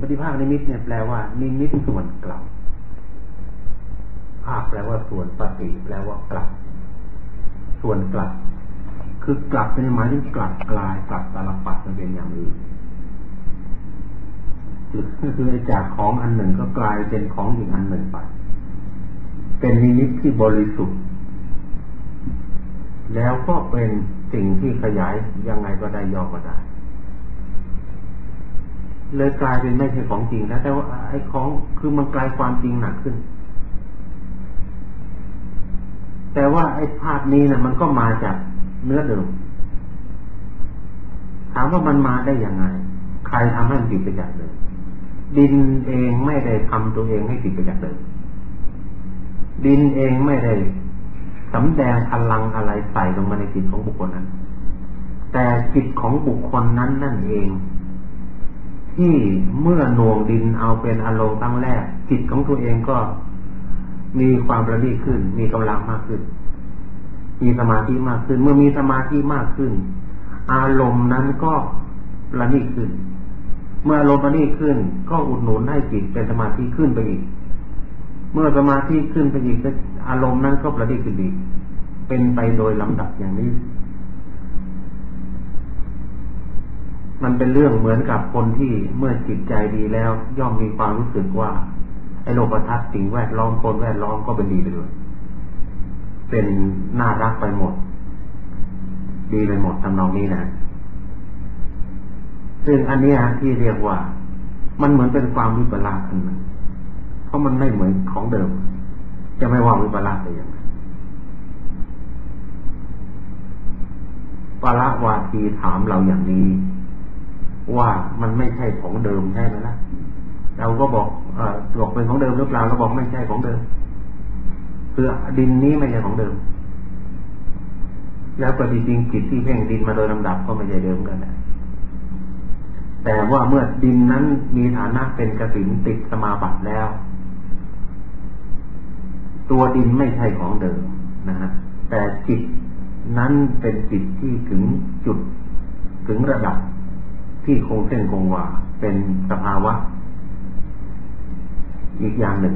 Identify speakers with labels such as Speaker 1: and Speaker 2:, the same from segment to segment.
Speaker 1: ปฏิภาคนิมิตเนี่ยแปลว่านิมิตส่วนกลับ ภาคแปลว่าส่วนปฏิแปลว่ากลับ ส่วนกลับ คือกลับเป็นหมายถึงกลับกลายกลับตาลปัดมันเป็นอย่างอื่นก็คือจากของอันหนึ่งก็กลายเป็นของอีกอันหนึ่งไป เป็นนิมิตที่บริสุทธิ์ แล้วก็เป็นสิ่งที่ขยายยังไงก็ได้ย่อก็ได้ เลยกลายเป็นไม่ใช่ของจริงแล้วแต่ว่าไอ้ของคือมันกลายความจริงหนักขึ้น แต่ว่าไอ้ภาพนี้นะ่ะ มันก็มาจากเนื้อเดิม ถามว่ามันมาได้ยังไง ใครทำให้มันผิดไปจากเดิมดินเองไม่ได้ทำตัวเองให้ผิดไปจากเดิมดินเองไม่ได้สำแดงพลังอะไรใส่ลงมาในจิตของบุคคลนั้น แต่จิตของบุคคลนั้นนั่นเอง ที่เมื่อหน่วงดินเอาเป็นอารมณ์ตั้งแรก จิตของตัวเองก็มีความประณีตขึ้น มีกำลังมากขึ้น มีสมาธิมากขึ้น เมื่อมีสมาธิมากขึ้น อารมณ์นั้นก็ประณีตขึ้น เมื่ออารมณ์นี้ขึ้น ก็อุดหนุนให้จิตเป็นสมาธิขึ้นไปอีก เมื่อสมาธิขึ้นไปอีกอารมณ์นั้นก็ประดิษฐ์ขึ้นอีกเป็นไปโดยลำดับอย่างนี้ มันเป็นเรื่องเหมือนกับคนที่เมื่อจิตใจดีแล้ว ย่อมมีความรู้สึกว่าไอ้โลกทัศน์สิ่งแวดล้อมคนแวดล้อมก็เป็นดีไปด้วยเป็นน่ารักไปหมด ดีไปหมดทำนองนี้นะซึ่งอันนี้ที่เรียกว่า มันเหมือนเป็นความวิปลาสอันหนึ่งเพราะมันไม่เหมือนของเดิม จะไม่ว่าวิปลาสได้ยังไงปาระวาทีถามเราอย่างนี้ ว่ามันไม่ใช่ของเดิมใช่ไหมล่ะเราก็บอกเออบอกเป็นของเดิมหรือเปล่าเราบอกไม่ใช่ของเดิมคือดินนี้ไม่ใช่ของเดิม แล้วก็จริงจิตที่เพ่งดินมาโดยลำดับก็ไม่ใช่เดิมกันแหละแต่ว่าเมื่อดินนั้นมีฐานะเป็นกสินติดสมาบัติแล้ว ตัวดินไม่ใช่ของเดิมนะฮะแต่จิตนั้นเป็นจิตที่ถึงจุดถึงระดับ ที่คงเส้นคงวาเป็นสภาวะ อีกอย่างหนึ่ง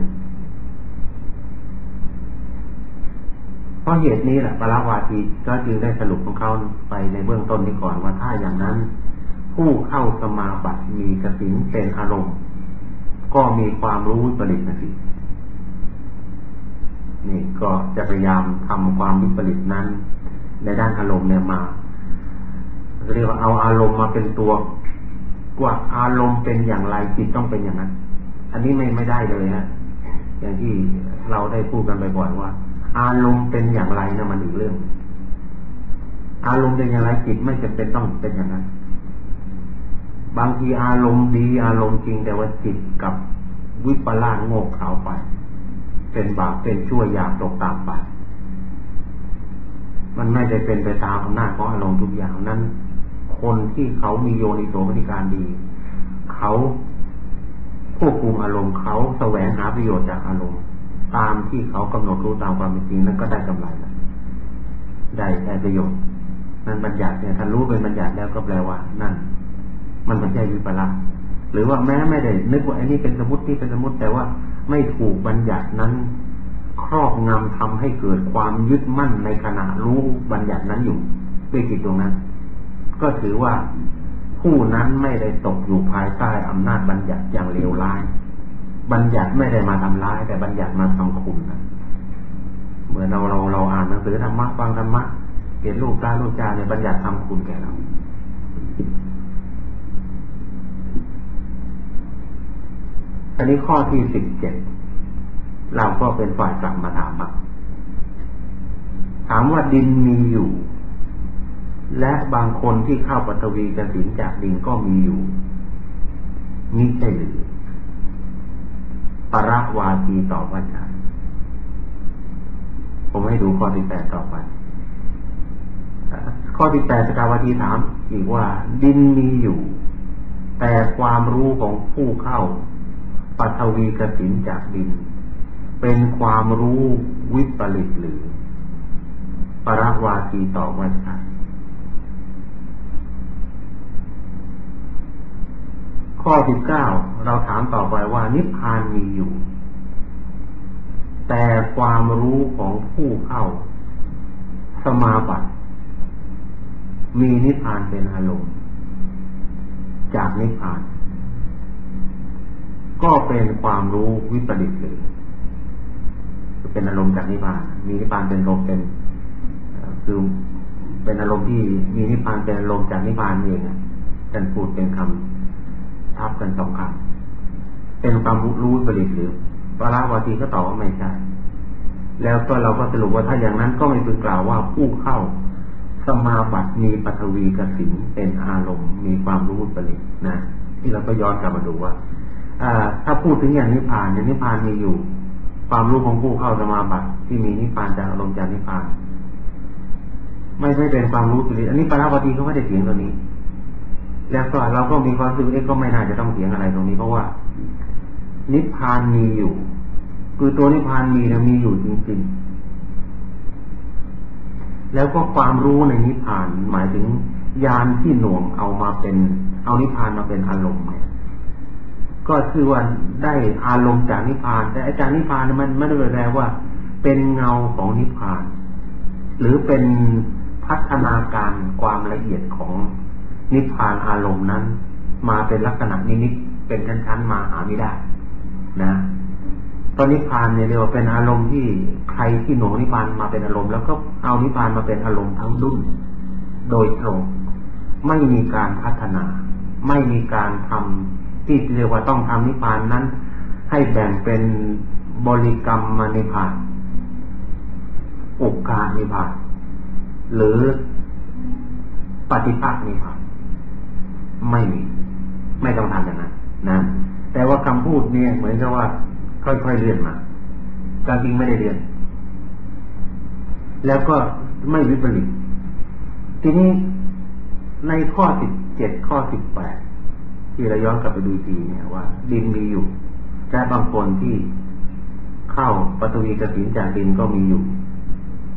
Speaker 1: เพราะเหตุนี้แหละปราวาทีก็จึงได้สรุปของเขาไปในเบื้องต้นนี้ก่อนว่าถ้าอย่างนั้น ผู้เข้าสมาบัติมีกสินเป็นอารมณ์ ก็มีความรู้วิปริตนะสินี่ก็จะพยายามทำความวิปริตนั้น ในด้านอารมณ์เนี่ยมา เรียกว่าเอาอารมณ์มาเป็นตัวว่าอารมณ์เป็นอย่างไรจิตต้องเป็นอย่างนั้น อันนี้ไม่ไม่ได้เลยฮะอย่างที่เราได้พูดกันบ่อยๆว่า อารมณ์เป็นอย่างไรนะมันอีกเรื่อง อารมณ์เป็นอย่างไรจิตไม่จำเป็นต้องเป็นอย่างนั้น บางทีอารมณ์ดีอารมณ์จริงแต่ว่าจิตกับวิปลาสโง่เขาไป เป็นบาปเป็นชั่วอยากตกตามไปมันไม่ได้เป็นไปตามอำนาจของอารมณ์ทุกอย่างนั้น คนที่เขามีโยนิโสมนิการดี เขาควบคุมอารมณ์เขาแสวงหาประโยชน์จากอารมณ์ ตามที่เขากำหนดรู้ตามความเป็นจริงนั้นก็ได้กำไรได้ได้ประโยชน์นั่นบัญญัติเนี่ยถ้ารู้เป็นบัญญัติแล้วก็แปลว่า นั่น มันไม่ใช่วิปลาสหรือว่าแม้ไม่ได้นึกว่าไอ้นี่เป็นสมมติที่เป็นสมมติแต่ว่าไม่ถูกบัญญัตินั้นครอบงำทำให้เกิดความยึดมั่นในขณะรู้บัญญัตินั้นอยู่ด้วยจิตตรงนั้น ก็ถือว่าผู้นั้นไม่ได้ตกอยู่ภายใต้อำนาจบัญญัติอย่างเลวร้าย บัญญัติไม่ได้มาทำร้าย แต่บัญญัติมาทำคุณนะเหมือนเราเราเราอ่านหนังสือธรรมะฟังธรรมะเห็นลูกตาลูกจาในบัญญัติทำคุณแก่เราอันนี้ข้อที่สิบเจ็ดเราก็เป็นฝ่ายกลับมาถามถามว่าดินมีอยู่ และบางคนที่เข้าปฐวีกสินจากดินก็มีอยู่นี่ใช่หรือปรวาทีต่อว่าใช่ผมให้ดูข้อที่แปดต่อไป ข้อที่แปดสกาวาทีถามอีกว่า ดินมีอยู่ แต่ความรู้ของผู้เข้าปัทวีกสินจากดิน เป็นความรู้วิปริตหรือ ปรวาทีต่อว่าใช่ ข้อที่เก้าเราถามต่อไปว่านิพพานมีอยู่ แต่ความรู้ของผู้เข้า สมาบัติ มีนิพพานเป็นอารมณ์จากนิพพาน ก็เป็นความรู้วิปริตเลยเป็นอารมณ์จากนิพพาน มีนิพพานเป็นลมเป็นคือเป็นอารมณ์ที่มีนิพพานเป็นอารมณ์จากนิพพานเองท่านพูดเป็นคำ ทับกันสองคำเป็นความรู้ผลิตหรือปราวาทีก็ตอบว่าไม่ใช่ แล้วก็เราก็สรุปว่าถ้าอย่างนั้นก็ไม่พึงกล่าวว่าผู้เข้าสมาบัติมีปฐวีกสินเป็นอารมณ์มีความรู้ผลิตนะที่เราก็ย้อนกลับมาดูว่าถ้าพูดถึงอย่างนิพพานเนี่ยนิพพานมีอยู่ ความรู้ของผู้เข้าสมาบัติที่มีนิพพานจากอารมณ์จากนิพพาน ไม่ใช่เป็นความรู้สิริอันนี้ปราวตีเขาไม่ได้เถียงตรงนี้ แล้วก็เราก็มีความรู้สึกเอ๊ะก็ไม่น่าจะต้องเถียงอะไรตรงนี้เพราะว่า นิพพานมีอยู่ คือตัวนิพพานมีนะมีอยู่จริงๆ แล้วก็ความรู้ในนิพพานหมายถึงยานที่หน่วงเอามาเป็น เอานิพพานมาเป็นอารมณ์เนี่ยก็คือว่าได้อารมณ์จากนิพพาน แต่อาจารย์นิพพานมันไม่ได้แปลว่า เป็นเงาของนิพพาน หรือเป็นพัฒนาการความละเอียดของ นิพพานอารมณ์นั้น มาเป็นลักษณะนิมิตเป็นชั้นๆมาหาไม่ได้ นะตอนนิพพานเนี่ยเรียกว่าเป็นอารมณ์ที่ใครที่หนูนิพพานมาเป็นอารมณ์ แล้วก็เอานิพพานมาเป็นอารมณ์ทั้งดุ่นโดยตรงไม่มีการพัฒนา ไม่มีการทำที่เรียกว่าต้องทำนิพพานนั้น ให้แบ่งเป็นบริกรรมมานิพพานอุกการนิพพานหรือปฏิภาคนิพพาน ไม่มีไม่ต้องทำอย่างนั้นนะแต่ว่าคำพูดเนี่ยเหมือนกับว่า ค่อยๆเรียนมาการจริงไม่ได้เรียน แล้วก็ไม่วิปริตทีนี้ในข้อสิบเจ็ดข้อสิบแปดที่เราย้อนกลับไปดูทีเนี่ยว่า ดินมีอยู่แต่บางคนที่เข้าปฐวีกสินจากดินก็มีอยู่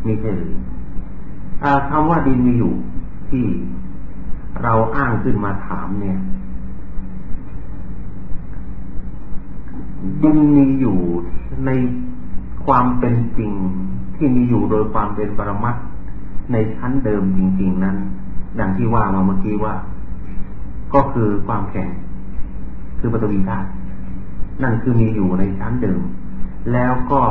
Speaker 1: มีแค่หรือคำว่าดินมีอยู่ที่ เราอ้างขึ้นมาถามเนี่ยดินมีอยู่ในความเป็นจริงที่มีอยู่โดยความเป็นปรมัตในชั้นเดิมจริง ๆ นั้น ดังที่ว่ามาเมื่อกี้ว่า ก็คือความแข็ง คือปฐวีธาตุนั่นคือมีอยู่ในชั้นเดิม แล้วก็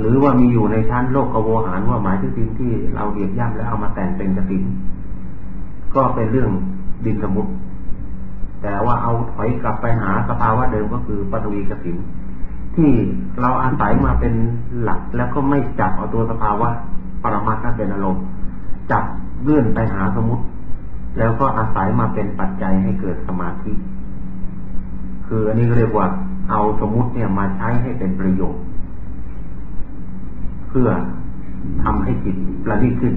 Speaker 1: หรือว่ามีอยู่ในชั้นโลกกโวหารว่าหมายถึงสิ่งที่เราเดียบย่ำแล้วเอามาแต่งเป็นกระติน ก็เป็นเรื่องดินสมุติแต่ว่าเอาถอยกลับไปหาสภาวะเดิมก็คือปฐวีกสินที่เราอาศัยมาเป็นหลัก แล้วก็ไม่จับเอาตัวสภาวะปรมาทัเป็นอารมณ์จับเลื่อนไปหาสมุติ แล้วก็อาศัยมาเป็นปัจจัยให้เกิดสมาธิ คืออันนี้เรียกว่าเอาสมุติเนี่ยมาใช้ให้เป็นประโยชน์ เพื่อทำให้จิตประณีตขึ้น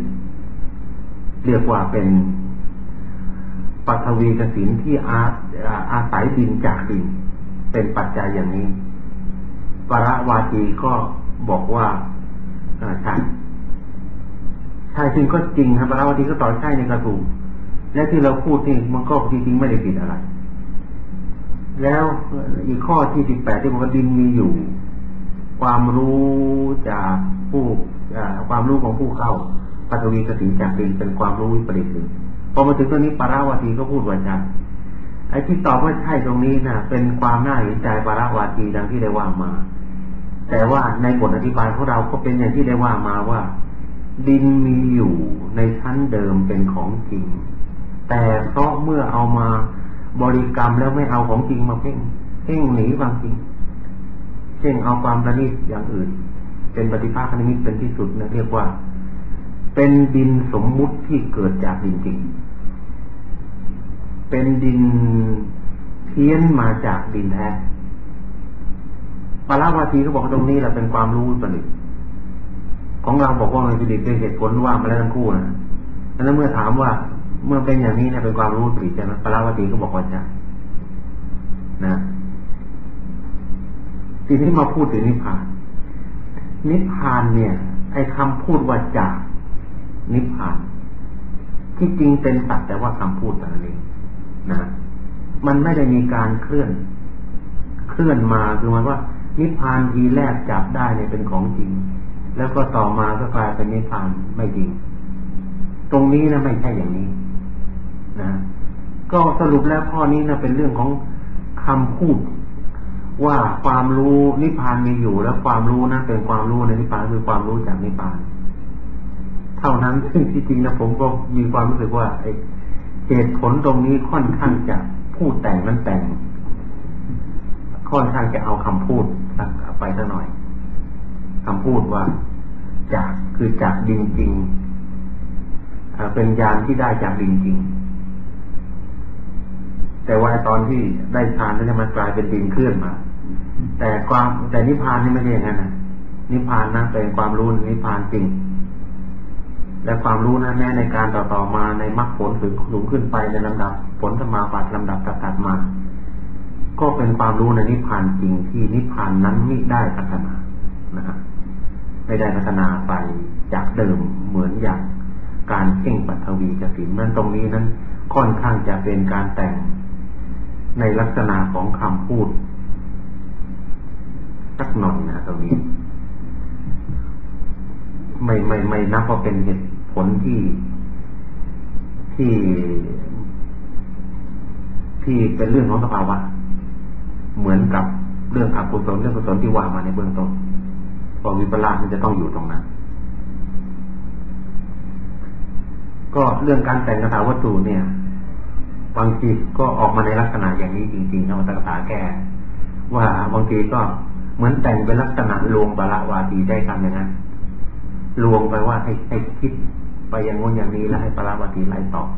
Speaker 1: เรียกว่าเป็น ปัทวีกสินที่อาอาศัยดินจากดิน เป็นปัจจัยอย่างนี้ปรวาจีก็บอกว่าใช่ใช่จริงก็จริงครับปรวาจีก็ต่อใช่ในกระถูกและที่เราพูดนี่มันก็จริงๆไม่ได้ผิดอะไร แล้วอีกข้อที่สิบแปดที่บอกว่าดินมีอยู่ ความรู้จากผู้ความรู้ของผู้เข้าปัตวีกสิจากดินเป็นความรู้วิปริตหนึ่ง พอมาถึงตรงนี้ปาราวาทีก็พูดว่าใช่ไอ้ที่ตอบว่าใช่ตรงนี้นะเป็นความน่าเห็นใจปาราวาทีดังที่ได้ว่ามา แต่ว่าในบทอธิบายของเราก็เป็นอย่างที่ได้ว่ามาว่า ดินมีอยู่ในชั้นเดิมเป็นของจริง แต่เพราะเมื่อเอามาบริกรรมแล้วไม่เอาของจริงมาเพ่งเพ่งหนีบางจริงเช่นเอาความประณีตอย่างอื่น เป็นปฏิภาคนิมิตเป็นที่สุดนะเรียกว่า เป็นดินสมมุติที่เกิดจากดินจริง เป็นดินเพี้ยนมาจากดินแท้ปาราวาทีก็บอกตรงนี้แหละเป็นความรู้สนิทของเราบอกว่ามันเป็นดินด้วยเหตุผลว่ามาแล้วทั้งคู่นะดังนั้นเมื่อถามว่าเมื่อเป็นอย่างนี้เนี่ยเป็นความรู้สนิทใช่ไหมปาราวาทีก็บอกว่าใช่นะทีนี้มาพูดถึงนิพพาน นิพพานเนี่ย ไอ้คำพูดว่าจากนิพพาน ที่จริงเป็นสัตว์แต่ว่าคำพูดแต่นี้นะ มันไม่ได้มีการเคลื่อน เคลื่อนมาคือหมายว่า นิพพานทีแรกจับได้เนี่ยเป็นของจริง แล้วก็ต่อมาก็กลายเป็นนิพพานไม่จริง ตรงนี้นะไม่ใช่อย่างนี้ นะ ก็สรุปแล้วข้อนี้นะเป็นเรื่องของคำพูดว่าความรู้นิพพานมีอยู่แล้วความรู้นั้นเป็นความรู้ในนิพพานคือความรู้จากนิพพาน เท่านั้นซึ่งจริงๆนะผมก็มีความรู้สึกว่า เหตุผลตรงนี้ค่อนข้างจะพูดแต่งนั้นแต่ง ค่อนข้างจะเอาคำพูดไปสักหน่อยคำพูดว่าจากคือจากดินจริงเป็นยานที่ได้จากดินจริงแต่ว่าตอนที่ได้ฌานนั้นมันกลายเป็นดินเคลื่อนมา แต่ความแต่นิพพานนี่ไม่ใช่อย่างนั้นนะนิพพานนะเป็นความรู้นิพพานจริง และความรู้นั้นแม้ในการต่อต่อมาในมรรคผลถึงสูงขึ้นไปในลำดับผลสมาบัติลำดับตัดมา ก็เป็นความรู้ในนิพพานจริงที่นิพพานนั้นไม่ได้พัฒนานะครับไม่ได้พัฒนาไปจากเดิมเหมือนอย่างการเข่งปัทวีจะสินนั้นตรงนี้นั้นค่อนข้างจะเป็นการแต่งในลักษณะของคำพูดสักหน่อยนะตรงนี้ ไม่ไม่ไม่นับว่าเป็นเหตุ ผลที่ที่ที่เป็นเรื่องของสภาวะ เหมือนกับเรื่องอกุศลเรื่องกุศลที่ว่ามาในเบื้องต้นพอวิปลาสมันจะต้องอยู่ตรงนั้น ก็เรื่องการแต่งคาถาวัตถุเนี่ย บางทีก็ออกมาในลักษณะอย่างนี้จริงๆนะวัตถาแก่ว่าบางทีก็เหมือนแต่งเป็นลักษณะลวงบาละวาตีได้คำอย่างนั้นลวงไปว่าให้ให้คิด ไปอย่างงนอย่างนี้แล้วให้ปราวาตีไล่ตอบ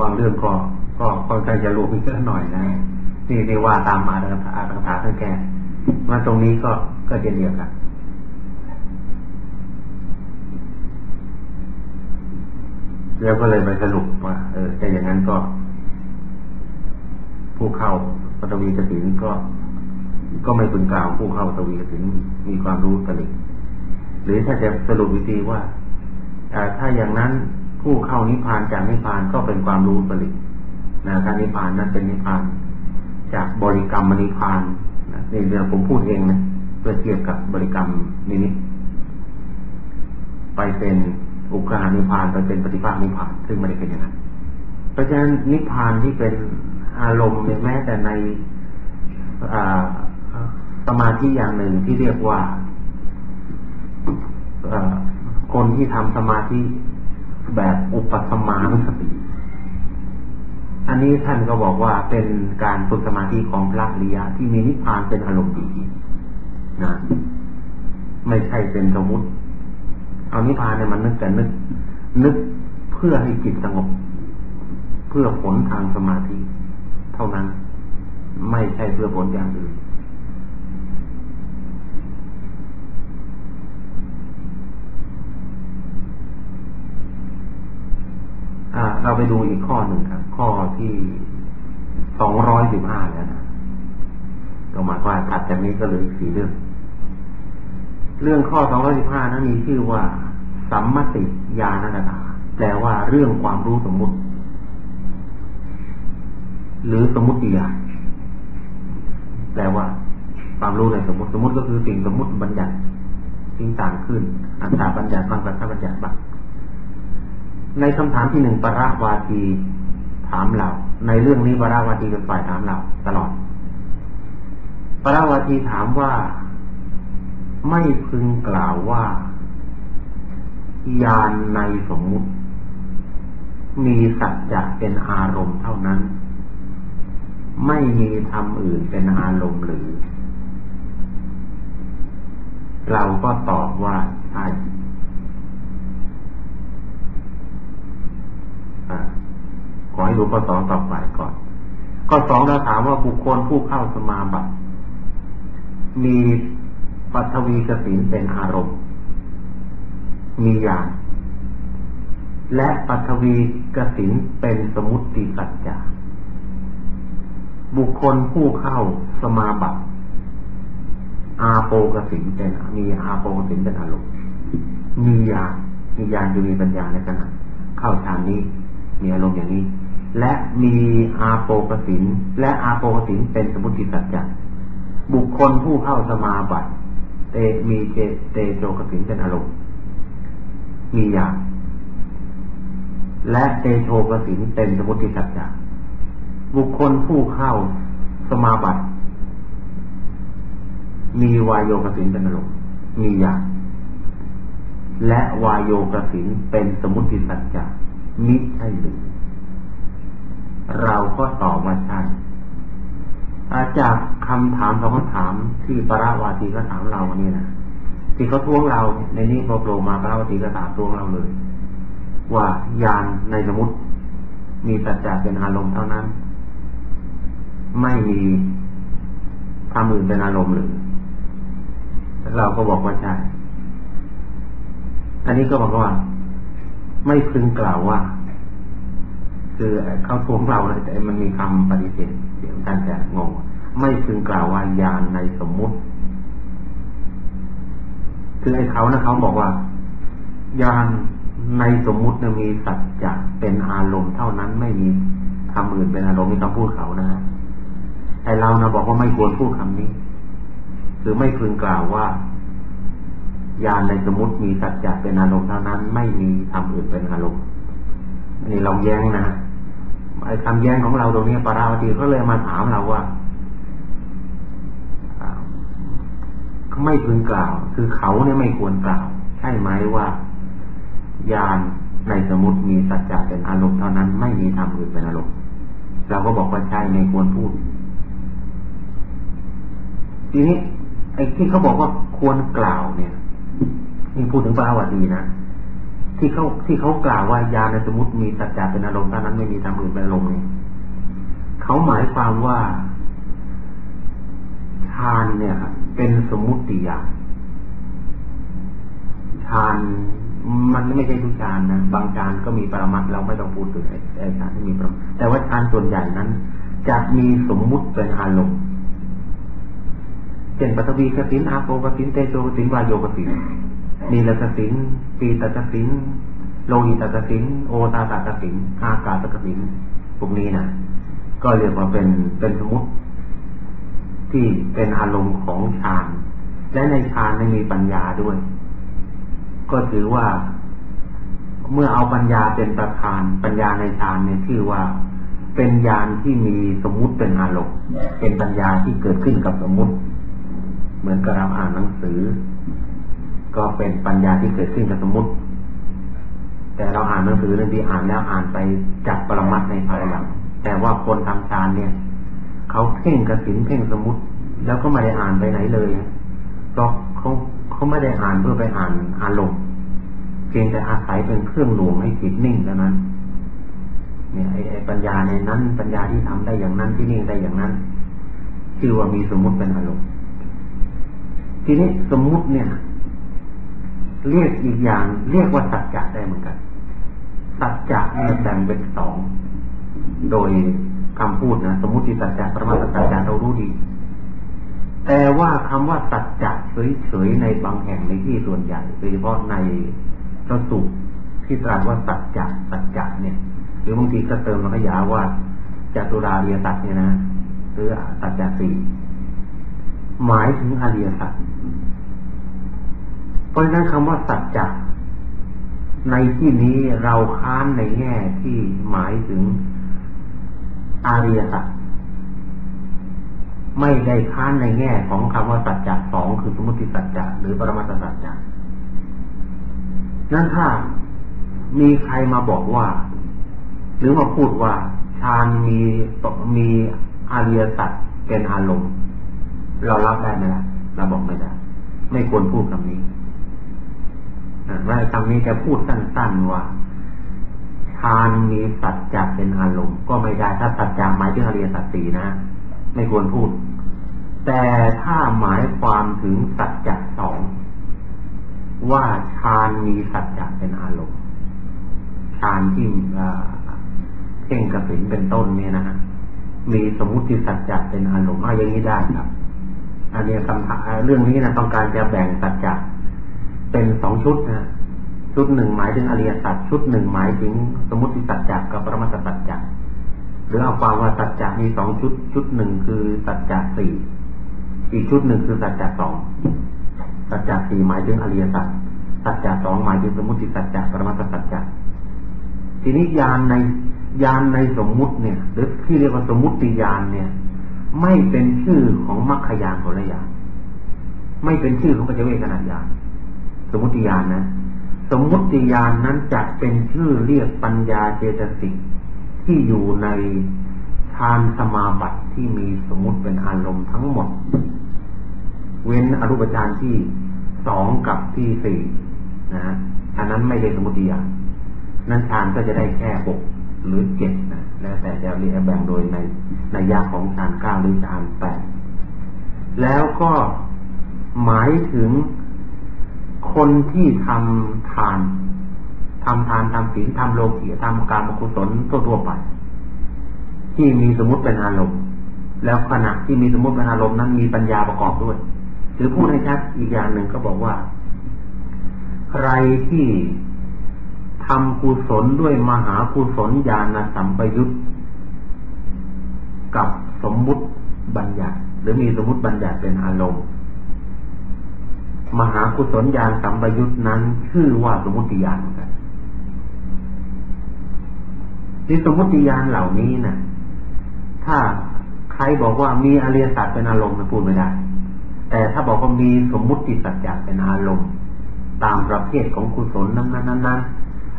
Speaker 1: บางเรื่องก็ก็ค่อนข้างจะลวงอีกหน่อยนะนี่นี่ว่าตามมาอาตอาตถาท่านแก่มาตรงนี้ก็ก็เดียวกันแล้วก็เลยไปสรุปว่าเออแต่อย่างนั้นก็ ผู้เข้าปฐวีกสินก็ ก็ไม่พึงกล่าวผู้เข้าปฐวีกสินมีความรู้สนิทห รือถ้าจะสรุปวิธีว่าถ้าอย่างนั้นผู้เข้านิพพานจากนิพพานก็เป็นความรู้ผลิตนะการนิพพานนั้นเป็นนิพพาน จากบริกรรมนิพพานนี่เรื่องผมพูดเองนะเพื่อเทียบกับบริกรรมนี้ไปเป็นอุกานิพพานไปเป็นปฏิภาคนิพพาน ซึ่งไม่ได้เป็นอย่างนั้นเพราะฉะนั้นนิพพานที่เป็นอารมณ์แม้แต่ในสมาธิอย่างหนึ่งที่เรียกว่า คนที่ทำสมาธิแบบอุปสมานุสติ อันนี้ท่านก็บอกว่าเป็นการฝึกสมาธิของพระริยะที่มีนิพพานเป็นอารมณ์ดีนะไม่ใช่เป็นสมมุติ เอานิพพานเนี่ยมันนึกแต่นึก นึกเพื่อให้จิตสงบ เพื่อผลทางสมาธิ เท่านั้น ไม่ใช่เพื่อผลอย่างอื่น เราไปดูอีกข้อหนึ่งครับ ข้อที่สองร้อยสิบห้าแล้วนะก็หมายว่าถัดจากนี้ก็เหลือสี่เรื่อง เรื่องข้อสองร้อยสิบห้านั้นมีชื่อว่า สัมมติญาณนาตาแปลว่าเรื่องความรู้สมมุติ หรือสมมติญาณแปลว่า ความรู้ในสมมติสมมติก็คือสิ่งสมมติบัญญัติสิ่งต่างขึ้น อัตตาบัญญัติบางสัตบัญญัติบาง ในคำถามที่หนึ่งปราวาทีถามเรา ในเรื่องนี้ปราวาทีเป็นฝ่ายถามเราตลอดปราวาทีถามว่า ไม่พึงกล่าวว่ายานในสมมุติ มีสัจจะเป็นอารมณ์เท่านั้น ไม่มีธรรมอื่นเป็นอารมณ์หรือ เราก็ตอบว่าใช่ขอ ให้ดูข้อสองต่อไปก่อนข้อสองเราถามว่าบุคคลผู้เข้าสมาบัติ มีปัทวีกสินเป็นอารมณ์ มีอย่าง และปัทวีกสินเป็นสมุติสัจจาบุคคลผู้เข้าสมาบัติ อาโปกสินเป็นมีอาโปกสินเป็นอารมณ์ มียานมียานจะมีปัญญาในขณะเข้าฌานนี้ มีอารมณ์อย่างนี้ และมีอาโปกสินและอาโปกสินเป็นสมุติสัจจะบุคคลผู้เข้าสมาบัติเตมีเจเตโจกสินเป็นอารมณ์มีอย่างและเตโชกสินเป็นสมุติสัจจะบุคคลผู้เข้าสมาบัติ มีวายโยกสินเป็นอารมณ์มีอย่างและวายโยกสินเป็นสมุติสัจจะมิใช่หรือ เราก็ตอบว่าใช่จากคำถามสองคำถามที่ปราวาตีก็ถามเราเนี่ยนะที่เขาทวงเราในนี้พอโผล่มาปราวาตีก็ถามทวงเราเลย ว่ายานในสมุติมีสัจจะเป็นอารมณ์เท่านั้น ไม่มีทำอื่นเป็นอารมณ์หรือเราก็บอกว่าใช่อันนี้ก็บอกว่า ไม่พึงกล่าวว่า คือเขาทวงเราเลยแต่มันมีคำปฏิเสธเดี๋ยวท่านจะงง ไม่พึงกล่าวว่ายานในสมมุติ คือไอ้เขานะเขาบอกว่ายานในสมมุติมีสัจจะเป็นอารมณ์เท่านั้นไม่มีคำอื่นเป็นอารมณ์มีคำพูดเขานะไอเรานะบอกว่าไม่ควรพูดคำนี้ คือไม่พึงกล่าวว่ายานในสมมติมีสัจจะเป็นอารมณ์เท่านั้น ไม่มีทำอื่นเป็นอารมณ์นนี้เราแย้งนะ คำแย้งของเราตรงนี้ปราวตีเขาเลยมาถามเราว่าไม่พึงกล่าว คือเขาเนี่ยไม่ควรกล่าว ใช่ไหมว่า ยานในสมุติมีสัจจะเป็นอารมณ์เท่านั้น ไม่มีทำอื่นเป็นอารมณ์เราก็บอกว่าใช่ไม่ควรพูด ทีนี้ไอ้ที่เขาบอกว่าควรกล่าวเนี่ยนี่พูดถึงปราวตีนะ ที่เขาที่เขากล่าวว่ายาในสมุติมีสัจจะเป็นอารมณ์เท่านั้นไม่มีทำอื่นเป็นอารมณ์เนี่ยเขาหมายความว่าฌานเนี่ยเป็นสมมุติญาณฌานมันไม่ใช่ทุกฌานนะบางฌานก็มีปรมัตเราไม่ต้องพูดถึงไอ้ฌานที่มีปรมัตแต่ว่าฌานส่วนใหญ่นั้น จะมีสมมุติเป็นอารมณ์เช่นปัตวีกสินอาโปกสินเตโชกสินวายโยกสิน นีลกสินปีตกสินโลหิตกสินโอตาตากสินอากาศกสินพวกนี้นะก็เรียกว่าเป็นเป็นสมมติที่เป็นอารมณ์ของฌานและในฌานไม่มีปัญญาด้วย ก็ถือว่าเมื่อเอาปัญญาเป็นประธานปัญญาในฌานเนี่ยชื่อว่าเป็นญาณที่มีสมมุติเป็นอารมณ์เป็นปัญญาที่เกิดขึ้นกับสมมุติ เหมือนกับเราอ่านหนังสือ ก็เป็นปัญญาที่เกิดขึ้นกับสมมติ แต่เราอ่านหนังสือเรื่องที่อ่านแล้วอ่านไปจับปรมัตในภายหลังแต่ว่าคนทำฌานเนี่ยเขาเพ่งกระสินเพ่งสมมติ แล้วก็ไม่ได้อ่านไปไหนเลยก็เขาเขาไม่ได้อ่านเพื่อไปอ่านอารมณ์เพียงแต่อาศัยเป็นเครื่องหลวงให้จิตนิ่งเท่านั้น เนี่ยไอ้ปัญญาในนั้น ปัญญาที่ทำได้อย่างนั้นที่นิ่งได้อย่างนั้น ชื่อว่ามีสมมุติเป็นอารมณ์ทีนี้สมมุติเนี่ย เรียกอีกอย่างเรียกว่าสัจจะได้เหมือนกัน สัจจะเนี่ยแบ่งเป็นสองโดยคำพูดนะสมมติสัจจะประมาทสัจจะเรารู้ดี แต่ว่าคำว่าสัจจะเฉยๆในบางแห่งในที่ส่วนใหญ่โดยเฉพาะในพระสุที่ตรัสว่าสัจจะสัจจะเนี่ย หรือบางทีก็เติมขยาว่าจัตุราเรียสัจเนี่ยนะหรือสัจจะสี่หมายถึงอริยสัจ เพราะฉะนั้นคำว่าสัจจะในที่นี้เราค้านในแง่ที่หมายถึงอาริยสัจไม่ได้ค้านในแง่ของคำว่าสัจจะสองคือสมมติสัจจะหรือปรมาสัจจะนั้นถ้ามีใครมาบอกว่า หรือมาพูดว่าฌานมีมีอาริยสัจเป็นอารมณ์ เรารับได้ไหมล่ะเราบอกไม่ได้ ไม่ควรพูดคำนี้ ว่าคำนี้จะพูดสั้นๆว่าฌานมีสัจจะเป็นอารมณ์ก็ไม่ได้ถ้าสัจจะหมายถึงอริยสัจสี่นะ ไม่ควรพูด แต่ถ้าหมายความถึงสัจจะสองว่าฌานมีสัจจะเป็นอารมณ์ฌานที่เพ่งกระสินเป็นต้นเนี่ยนะฮะมีสมมุติสัจจะเป็นอารมณ์อะไรอย่างนี้ได้ครับ อันนี้คำถามเรื่องนี้นะต้องการจะแบ่งสัจจะ เป็นสองชุดนะชุดหนึ่งหมายถึงอริยสัจชุดหนึ่งหมายถึงสมุติสัจจกับปรมัตสัจจหรือเอาความว่าสัจจะมีสองชุด ชุดหนึ่งคือสัจจะสี่อีกชุดหนึ่งคือสัจจะสองสัจจะสี่หมายถึงอริยสัจสัจจะสองหมายถึงสมุติสัจจะปรมัตถสัจจะทีนี้ยานในยานในสมมุติเนี่ย หรือที่เรียกว่าสมมุติยานเนี่ย ไม่เป็นชื่อของมรรคยานผลยานไม่เป็นชื่อของปัจเจเวขนาดยาน สมมุติยานนะ สมมุติยานนั้นจะเป็นชื่อเรียกปัญญาเจตสิกที่อยู่ในฌานสมาบัติที่มีสมมติเป็นอารมณ์ทั้งหมด เว้นอรูปฌานที่สองกับที่สี่นะอันนั้นไม่ได้สมมติยานนั้นฌานก็จะได้แค่หกหรือเจ็ดนะแล้วแต่จะเรียกแบ่งโดยในในยาของฌานเก้าหรือฌานแปดแล้วก็หมายถึง คนที่ทำทานทำทานทำศีลทำโลกีทำการมกุศลทั่วไป ที่มีสมมติเป็นอารมณ์ แล้วขณะที่มีสมมติเป็นอารมณ์นั้นมีปัญญาประกอบด้วย หรือพูดให้ชัดอีกอย่างหนึ่งก็บอกว่า ใครที่ทำกุศลด้วยมหากุศลญาณสัมปยุตกับสมมุติบัญญัติ หรือมีสมมุติบัญญัติเป็นอารมณ์ มหากุศลญาณสัมปยุตนั้น ชื่อว่าสมมติญาณกันที่สมมติญาณเหล่านี้นะ่ะ ถ้าใครบอกว่ามีอริยสัจเป็นอารมณ์มันพูดไม่ได้ แต่ถ้าบอกว่ามีสมมุติสัจจะเป็นอารมณ์ ตามประเภทของกุศลนั้นนั้น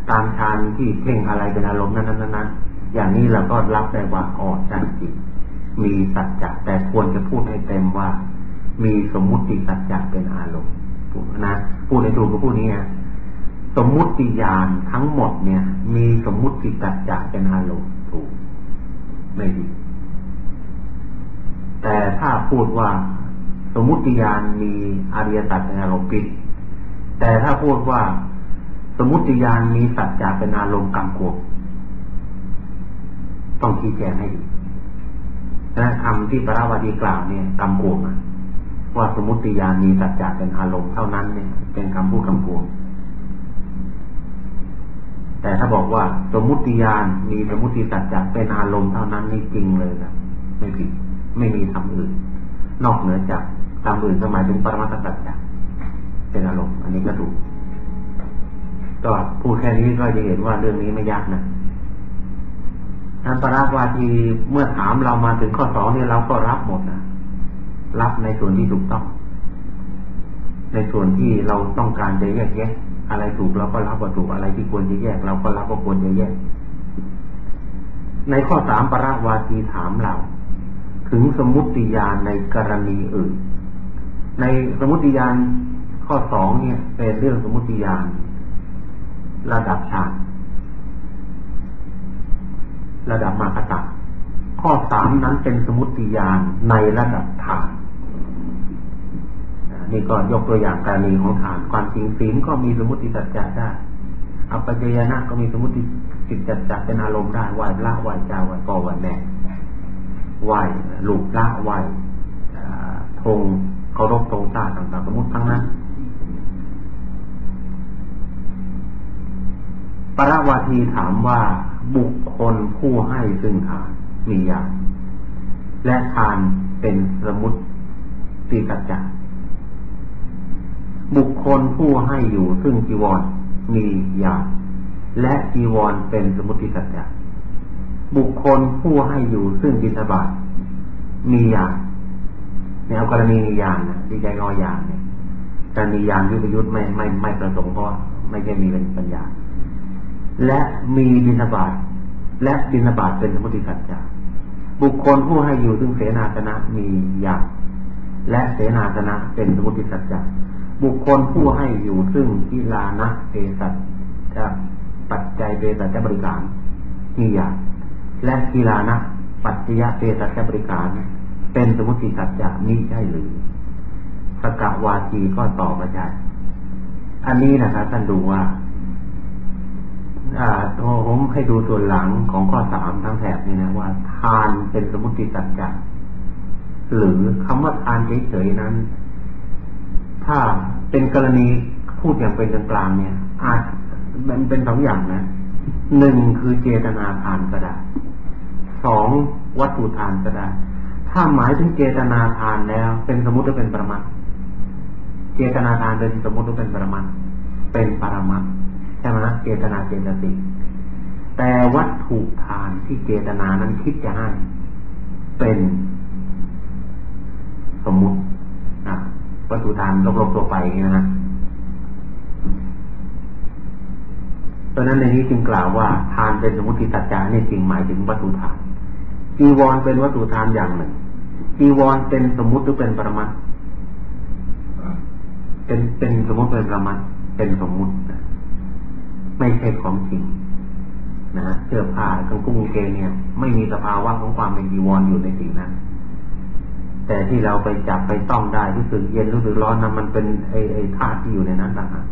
Speaker 1: ตามฌานที่เพ่งอะไรเป็นอารมณ์นั้นนั้นอย่างนี้เราก็รับได้ว่าอ๋อใช่จริงมีสัจจะแต่ควรจะพูดให้เต็มว่า มีสมมุติสัจจะเป็นอารมณ์ นะพูดในถูกก็พูดนี้สมมุติญาณทั้งหมดเนี่ย มีสมมุติสัจจะเป็นอารมณ์ถูกไม่ดีแต่ถ้าพูดว่าสมมุติญาณมีอริยสัจเป็นอารมณ์ปิดแต่ถ้าพูดว่า สมมุติญาณมีสัจจะเป็นอารมณ์กำกวมต้องชี้แจงให้ดีและคำที่พระวดีกล่าวเนี่ยกำกวมอะ ว่าสมมติญาณมีสัจจะเป็นอารมณ์เท่านั้นเนี่ย เป็นคำพูดคำพูดแต่ถ้าบอกว่าสมมุติญาณมีสมมติสัจจะเป็นอารมณ์เท่านั้นนี่จริงเลยครับไม่ผิด ไม่มีคำอื่น นอกเหนือจากคำอื่นสมัยถึงปรมาตสัจจะเป็นอารมณ์ อันนี้ก็ถูกก็พูดแค่นี้ก็จะเห็นว่าเรื่องนี้ไม่ยากนะท่านปราวาทีเมื่อถามเรามาถึงข้อสองเนี่ยเราก็รับหมดนะ รับในส่วนที่ถูกต้อง ในส่วนที่เราต้องการจะแยกแยะ อะไรถูกเราก็รับว่าถูกอะไรที่ควรจะแยก เราก็รับว่าควรจะแยก ในข้อสามปราวาทีถามเรา ถึงสมมุติญาณในกรณีอื่น ในสมมติญาณข้อสองเนี่ย เป็นเรื่องสมมติญาณระดับฌานระดับมาคตะข้อสามนั้นเป็นสมมติญาณในระดับฐาน นี่ก็ยกตัวอย่างกรณีของฐาน ความจริงศีลก็มีสมมติสัจจะได้อัปจยนะก็มีสมมติจิตจัจจะเป็นอารมณ์ได้ไหวละไหวจาไหวกอไหวแม่ไหวลูกละไหวธงเคารพธงชาติต่างๆสมมติทั้งนั้นปรวาทีถามว่าบุคคลผู้ให้ซึ่งทานมีอย่างและทานเป็นสมุติตีกัจจ์ บุคคลผู้ให้อยู่ซึ่งจีวรมีอย่างและจีวรเป็นสมุติสัจจะบุคคลผู้ให้อยู่ซึ่งบิณฑบาตมีอย่างในอกรณีมีอย่างนะที่ใจงออย่างเนี่ยการมีอย่างที่ประยุทธไม่ไม่ไม่ประสงค์เพราะไม่ใช่มีเป็นปัญญา และมีบิณฑบาตและบิณฑบาตเป็นสมุติสัจจะบุคคลผู้ให้อยู่ซึ่งเสนาสนะมีอย่างและเสนาสนะเป็นสมุติสัจจะ บุคคลผู้ให้อยู่ซึ่งกีฬานะเภสัชจะปัจจัยเภสัชบริการมีอย่างและกีฬานะปัจจัยเภสัชบริการ เป็นสมุติสัจจะนี้ใช่หรือสกวาทีก็ตอบมาใช่อันนี้นะครับท่านดูว่า อ่าผมให้ดูส่วนหลังของข้อสามทั้งแถบนี่นะว่า ทานเป็นสมุติสัจจะหรือคำว่าทานเฉยๆนั้น ถ้าเป็นกรณีพูดอย่างเป็นกลางเนี่ย อาจมันเป็นสองอย่างนะหนึ่งคือเจตนาทานก็ได้สสองวัตถุทานก็ได้ถ้าหมายถึงเจตนาทานแล้ว เป็นสมมติหรือเป็นปรมัตเจตนาทานเป็นสมมติหรือเป็นปรมัตเป็นปรมัตใช่ไหมเจตนาเจตสิกแต่วัตถุทานที่เจตนานั้นคิดจะให้เป็นสมมุติ วัตถุทานลบๆตัวไปนะฮะเพราะนั้นในนี้จึงกล่าวว่าทานเป็นสมมติสัจจานี่จริงหมายถึงวัตถุทานจีวรเป็นวัตถุทานอย่างหนึ่งจีวรเป็นสมมุติหรือเป็นปรมัตเป็นเป็นสมมติเป็นปรมัตเป็นสมมุติไม่ใช่ของจริงนะเสื้อผ้ากางกุ้งเกงเนี่ย ไม่มีสภาวะของความเป็นจีวรอยู่ในสิ่งนั้น แต่ที่เราไปจับไปต้องได้รู้สึกเย็นรู้สึกร้อนนั้นมันเป็นไอ้ไอ้ธาตุที่อยู่ในนั้นต่างหาก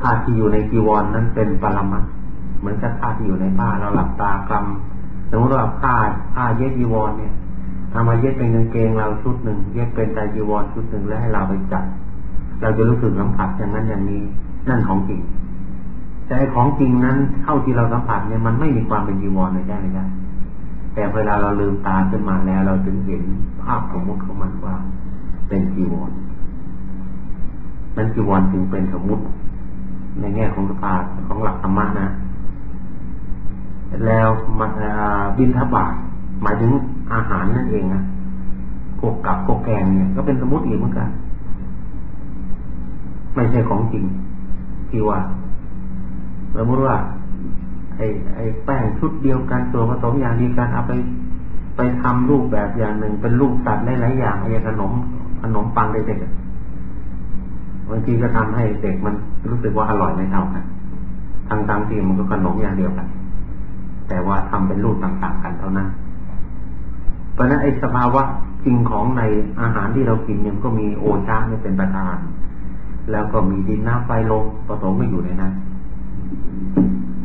Speaker 1: ธาตุที่อยู่ในจีวรนนั้นเป็นปรมัตเหมือนกับธาตุที่อยู่ในผ้าเราหลับตากำสมมติว่าผ้าผ้าเย็บจีวรเนี่ยทำมาเย็บเป็นกางเกงเราชุดหนึ่งเย็บเป็นใจจีวรชุดหนึ่งแล้วให้เราไปจับเราจะรู้สึกสัมผัสอย่างนั้นอย่างนี้นั่นของจริงแต่ของจริงนั้นเท่าที่เราสัมผัสเนี่ยมันไม่มีความเป็นจีวรเลยได้ไหมครับแต่เวลาเราลืมตาขึ้นมาแล้วเราถึงเห็นาพสมมติของมันว่า เป็นจีวรนั้นจีวรจึงเป็นสมมุติ ในแง่ของสภาของหลักธรรมะนะ แล้วมาบินทบาทหมายถึงอาหารนั่นเองนะพวกกับพวกแกงเนี่ยก็เป็นสมมติอีกเหมือนกัน ไม่ใช่ของจริงที่ว่าสมมติว่าไอ้ไอ้แป้งชุดเดียวกันส่วผสมอย่างดีกันเอาไป ไปทำรูปแบบอย่างหนึ่ง เป็นรูปสัตว์หลายๆอย่างอย่างขนมขนมปังเด็กๆบางทีก็ทำให้เด็กมันรู้สึกว่าอร่อยไม่เท่ากันทางทางที่มันก็ขนมอย่างเดียวกัน แต่ว่าทำเป็นรูปต่างๆกันเท่านั้น เพราะนั้นไอ้สภาวะจริงของในอาหารที่เรากินเนี่ยก็มีโอชาเนี่ยเป็นประธาน แล้วก็มีดินน้ำไฟลมผสมมาอยู่ในนั้น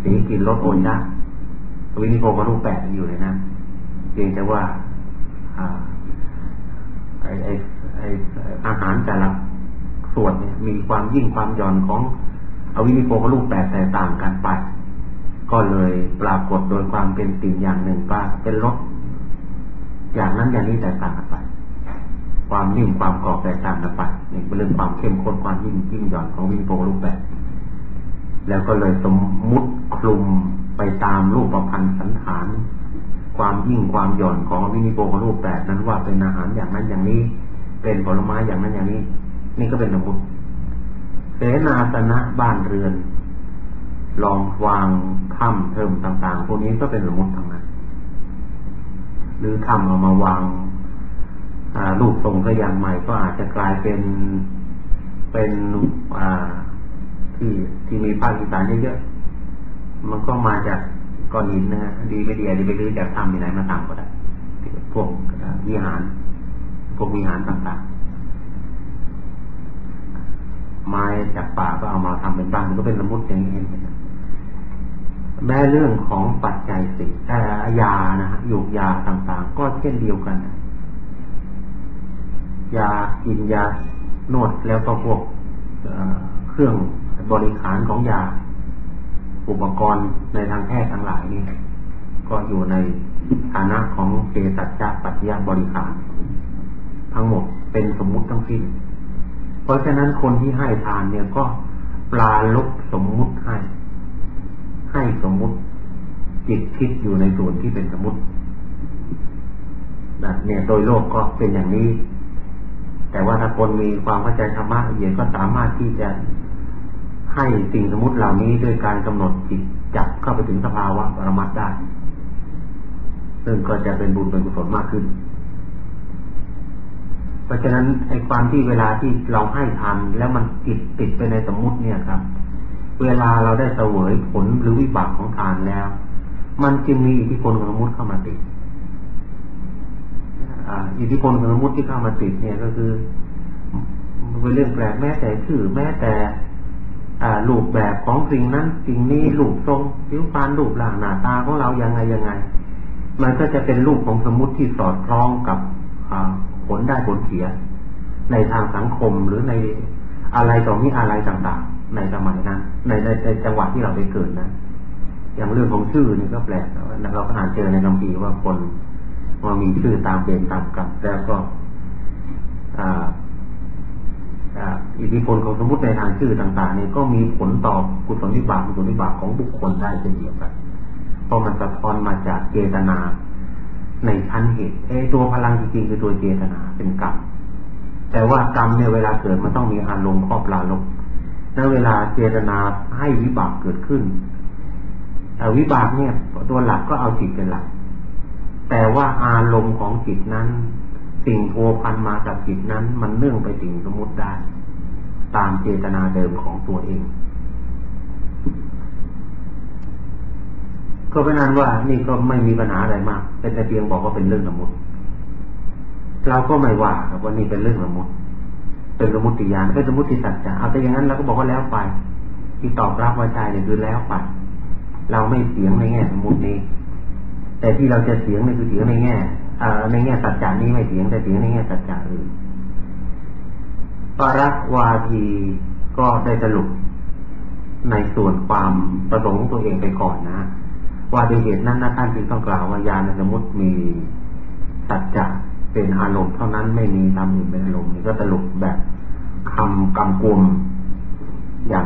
Speaker 1: สีกลิ่นรสโอนได้วินิโพกรูปแปดอยู่ในนั้น เพียงแต่ว่าไอไอไออาหารแต่ละส่วนเนี่ยมีความยิ่งความหย่อนของอวินิโพกรูปแปดแตกต่างกันไป ก็เลยปรากฏโดยความเป็นสิ่งอย่างหนึ่งว่าเป็นรสอย่างนั้นอย่างนี้แตกต่างกันไป ความนิ่มความกรอบแตกต่างกันไปนี่เป็นเรื่องความเข้มข้นความยิ่งยิ่งหย่อนของวินิโกรูปแปดแล้วก็เลยสมมุติคลุมไปตามรูปประพันธ์สันฐาน ความยิ่งความหย่อนของวินิโกรูปแปดนั้นว่าเป็นอาหารอย่างนั้นอย่างนี้ เป็นผลไม้อย่างนั้นอย่างนี้ นี่ก็เป็นสมมติเสนาสนะบ้านเรือน ลองวางถ้ำเทิมต่าง ๆ พวกนี้ก็เป็นสมมติทั้งนั้น หรือถ้ำเอามาวางรูปทรงก็อย่างใหม่ก็อาจจะกลายเป็นเป็นอ่าที่ที่มีภาคอีสานเยอะๆมันก็มาจาก ก้อนหินนะดีไม่ดีดีไปรื้อจากถ้ำที่ไหนมาทำก็ได้พวกวิหาร พวกวิหารต่างๆ ไม้จากป่าก็เอามาทำเป็นบ้านมันก็เป็นสมุดอย่างนี้เองแม้เรื่องของปัจจัยสิแต่ยานะฮะยูกยาต่างๆ ก็เช่นเดียวกัน ยากินยานวดแล้วก็พวกเครื่องบริขารของยา อุปกรณ์ในทางแพทย์ทั้งหลายนี่ก็อยู่ในฐานะของเศสัจจะปัจจยบริขารทั้งหมดเป็นสมมุติทั้งสิ้น เพราะฉะนั้นคนที่ให้ทานเนี่ยก็ปลาลบสมมุติให้ ให้สมมุติจิตคิดอยู่ในส่วนที่เป็นสมมุตินะเนี่ยโดยโลกก็เป็นอย่างนี้ แต่ว่าถ้าคนมีความเข้าใจธรรมะละเอียดก็สามารถที่จะ ให้สิ่งสมมติเหล่านี้ด้วยการกำหนดจิตจับเข้าไปถึงสภาวะประมัตได้ ซึ่งก็จะเป็นบุญเป็นกุศลมากขึ้น เพราะฉะนั้นไอ้ความที่เวลาที่เราให้ทานแล้วมันติดติดไปในสมมุติเนี่ยครับ เวลาเราได้เสวยผลหรือวิบากของทานแล้ว มันจึงมีอิทธิพลของสมมติเข้ามาติดอิทธิพลของสมมติที่เข้ามาติดเนี่ยก็คือเป็นเรื่องแปลกแม้แต่ชื่อแม้แต่ รูปแบบของสิ่งนั้นสิ่งนี้รูปทรงผิวพรรณรูปร่างหน้าตาของเรายังไงยังไง มันก็จะเป็นรูปของสมมุติที่สอดคล้องกับผลได้ผลเสีย ในทางสังคมหรือในอะไรต่อมีอะไรต่างๆ ในสมัยนั้นในในจังหวะที่เราไปเกิดนะอย่างเรื่องของชื่อนี่ก็แปลกนะเราก็อ่านเจอในคำพีว่าคนว่ามีชื่อตามเป็นตามกันแล้วก็ อิทธิพลของสมมติในทางชื่อต่างๆนี่ก็มีผลต่อกุศลวิบากกุศลวิบากของบุคคลได้เช่นเดียวกันเพราะมันสะท้อนมาจากเจตนา ในชั้นเหตุไอ้ตัวพลังจริงๆคือตัวเจตนาเป็นกรรมแต่ว่ากรรมเนี่ยเวลาเกิดมันต้องมีอารมณ์ครอบลาลกแล้วเวลาเจตนาให้วิบากเกิดขึ้นแต่วิบากเนี่ย ตัวหลักก็เอาจิตเป็นหลัก แต่ว่าอารมณ์ของจิตนั้น สิ่งโพพันมากับจิตนั้น มันเนื่องไปถึงสมมติได้ ตามเจตนาเดิมของตัวเอง ก็เป็นนั้นว่านี่ก็ไม่มีปัญหาอะไรมาก เป็นแต่เพียงบอกว่าเป็นเรื่องสมมติ เราก็ไม่ว่าครับว่านี่เป็นเรื่องสมมติ เป็นสมมติญาณเป็นสมมติสัจจะเอาแต่อย่างนั้นเราก็บอกว่าแล้วไป ที่ตอบรับว่าใจเนี่ยคือแล้วไปเราไม่เสียงในแง่สมมตินี้ แต่ที่เราจะเสียงนี่คือเสียงในแง่ ในแง่สัจจานี้ไม่เสียงแต่เสียงในแง่สัจจะอื่นปรักวาทีก็ได้สรุปในส่วนความประสงค์ตัวเองไปก่อนนะ ว่าด้วยเหตุนั้นนะท่านจึงต้องกล่าวว่ายานสมมติมีสัจจะเป็นอารมณ์เท่านั้นไม่มีตามอื่นเป็นอารมณ์นี่ก็สรุปแบบคำกำกวมอย่าง